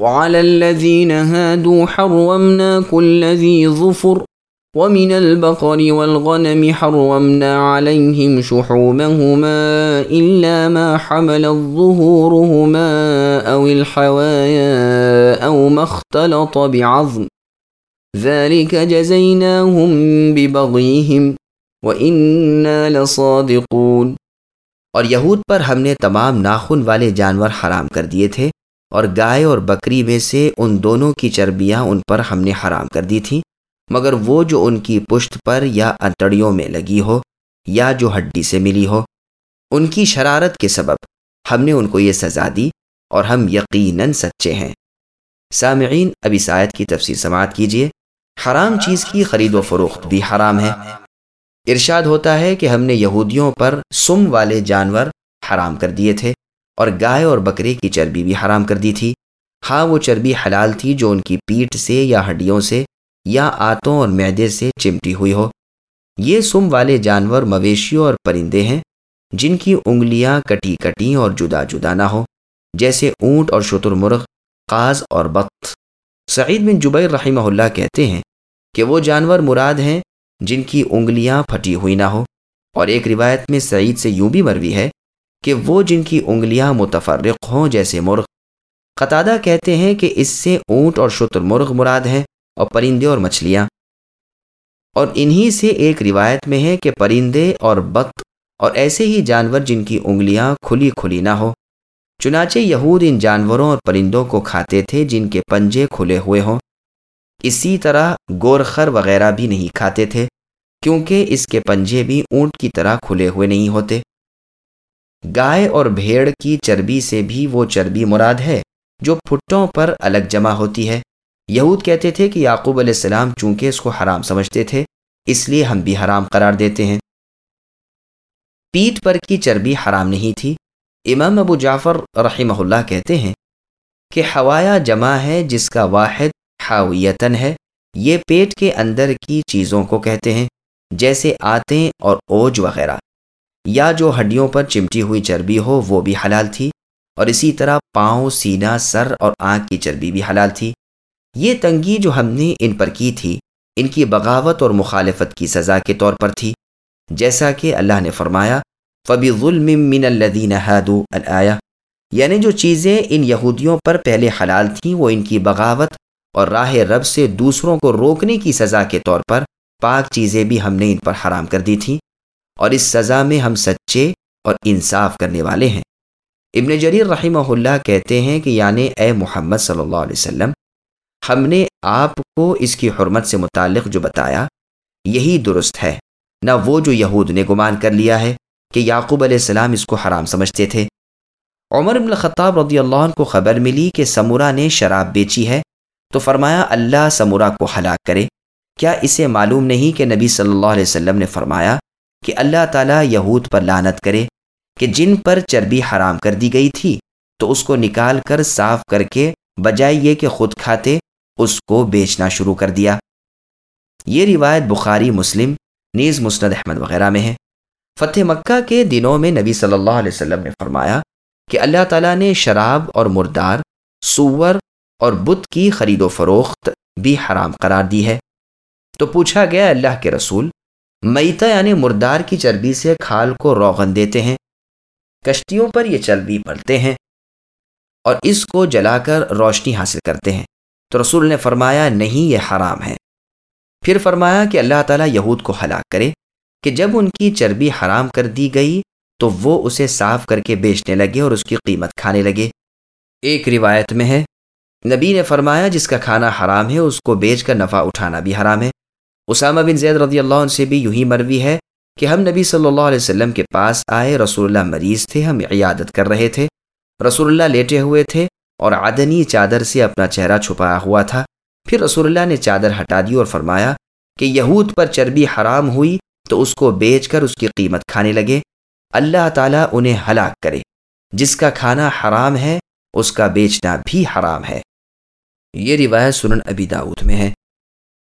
وعلى الذين هادوا حرمنا كل ذي ظفر ومن البقر والغنم حرمنا عليهم شحومهما إلا ما حمل ظهورهما أو الحوايا أو ما اختلط بعظم. ذلك جزيناهم ببغيهم وإنا لصادقون. اور یہود پر ہم نے تمام ناخن والے جانور حرام کر دیے تھے اور گائے اور بکری میں سے ان دونوں کی چربیاں ان پر ہم نے حرام کر دی تھیں، مگر وہ جو ان کی پشت پر یا انتڑیوں میں لگی ہو یا جو ہڈی سے ملی ہو، ان کی شرارت کے سبب ہم نے ان کو یہ سزا دی اور ہم یقیناً سچے ہیں۔ سامعین ابھی سایت کی تفصیل سماعت کیجیے حرام چیز کی خرید و فروخت بھی حرام ہے۔ ارشاد ہوتا ہے کہ ہم نے یہودیوں پر سم والے جانور حرام کر دیے تھے۔ اور گائے اور بکرے کی چربی بھی حرام کر دی تھی۔ ہاں وہ چربی حلال تھی جو ان کی پیٹھ سے یا ہڈیوں سے یا آتوں اور معدے سے چمٹی ہوئی ہو۔ یہ سم والے جانور مویشیوں اور پرندے ہیں جن کی انگلیاں کٹی کٹی اور جدا جدا نہ ہو جیسے اونٹ اور شتر مرغ، قاز اور بخت سعید بن جبیر رحمہ اللہ کہتے ہیں کہ وہ جانور مراد ہیں جن کی انگلیاں پھٹی ہوئی نہ ہو اور ایک روایت میں سعید سے یوں بھی مروی ہے کہ وہ جن کی انگلیاں متفرق ہوں جیسے مرغ۔ قطادہ کہتے ہیں کہ اس سے اونٹ اور شتر مرغ مراد ہیں اور پرندے اور مچھلیاں۔ اور انہی سے ایک روایت میں ہے کہ پرندے اور بت اور ایسے ہی جانور جن کی انگلیاں کھلی کھلی نہ ہو چنانچہ یہود ان جانوروں اور پرندوں کو کھاتے تھے جن کے پنجے کھلے ہوئے ہوں۔ اسی طرح گورخر وغیرہ بھی نہیں کھاتے تھے، کیونکہ اس کے پنجے بھی اونٹ کی طرح کھلے ہوئے نہیں ہوتے۔ گائے اور بھیڑ کی چربی سے بھی وہ چربی مراد ہے، جو پھٹوں پر الگ جمع ہوتی ہے۔ یہود کہتے تھے کہ یعقوب علیہ السلام چونکہ اس کو حرام سمجھتے تھے، اس لیے ہم بھی حرام قرار دیتے ہیں۔ پیٹ پر کی چربی حرام نہیں تھی۔ امام ابو جعفر رحمہ اللہ کہتے ہیں کہ حوایا جمع ہے جس کا واحد حاویتن ہے۔ یہ پیٹ کے اندر کی چیزوں کو کہتے ہیں، جیسے آتیں اور اوج وغیرہ۔ یا جو ہڈیوں پر چمٹی ہوئی چربی ہو، وہ بھی حلال تھی۔ اور اسی طرح پاؤں، سینہ، سر اور آنکھ کی چربی بھی حلال تھی۔ یہ تنگی جو ہم نے ان پر کی تھی، ان کی بغاوت اور مخالفت کی سزا کے طور پر تھی۔ جیسا کہ اللہ نے فرمایا فبی ظلم من الدین حادو الآیا یعنی جو چیزیں ان یہودیوں پر پہلے حلال تھیں، وہ ان کی بغاوت اور راہ رب سے دوسروں کو روکنے کی سزا کے طور پر پاک چیزیں بھی ہم نے ان پر حرام کر دی تھیں۔ اور اس سزا میں ہم سچے اور انصاف کرنے والے ہیں۔ ابن جریر رحمہ اللہ کہتے ہیں کہ یعنی اے محمد صلی اللہ علیہ وسلم، ہم نے آپ کو اس کی حرمت سے متعلق جو بتایا، یہی درست ہے۔ نہ وہ جو یہود نے گمان کر لیا ہے کہ یعقوب علیہ السلام اس کو حرام سمجھتے تھے۔ عمر ابن الخطاب رضی اللہ عنہ کو خبر ملی کہ سمورا نے شراب بیچی ہے، تو فرمایا، اللہ سمورا کو ہلاک کرے۔ کیا اسے معلوم نہیں کہ نبی صلی اللہ علیہ وسلم نے فرمایا کہ اللہ تعالیٰ یہود پر لانت کرے کہ جن پر چربی حرام کر دی گئی تھی، تو اس کو نکال کر صاف کر کے بجائے یہ کہ خود کھاتے، اس کو بیچنا شروع کر دیا۔ یہ روایت بخاری، مسلم، نیز مسند احمد وغیرہ میں ہے۔ فتح مکہ کے دنوں میں نبی صلی اللہ علیہ وسلم نے فرمایا کہ اللہ تعالیٰ نے شراب اور مردار، سور اور بت کی خرید و فروخت بھی حرام قرار دی ہے۔ تو پوچھا گیا اللہ کے رسول میتا یعنی مردار کی چربی سے کھال کو روغن دیتے ہیں، کشتیوں پر یہ چربی پڑتے ہیں اور اس کو جلا کر روشنی حاصل کرتے ہیں۔ تو رسول نے فرمایا، نہیں، یہ حرام ہے۔ پھر فرمایا کہ اللہ تعالیٰ یہود کو ہلاک کرے کہ جب ان کی چربی حرام کر دی گئی تو وہ اسے صاف کر کے بیچنے لگے اور اس کی قیمت کھانے لگے۔ ایک روایت میں ہے، نبی نے فرمایا، جس کا کھانا حرام ہے، اس کو بیچ کر نفع اٹھانا بھی حرام ہے۔ اسامہ بن زید رضی اللہ عنہ سے بھی یوں ہی مروی ہے کہ ہم نبی صلی اللہ علیہ وسلم کے پاس آئے، رسول اللہ مریض تھے، ہم عیادت کر رہے تھے۔ رسول اللہ لیٹے ہوئے تھے اور عدنی چادر سے اپنا چہرہ چھپایا ہوا تھا۔ پھر رسول اللہ نے چادر ہٹا دی اور فرمایا کہ یہود پر چربی حرام ہوئی تو اس کو بیچ کر اس کی قیمت کھانے لگے۔ اللہ تعالیٰ انہیں ہلاک کرے۔ جس کا کھانا حرام ہے، اس کا بیچنا بھی حرام ہے۔ یہ روایت سنن ابی داود میں ہے۔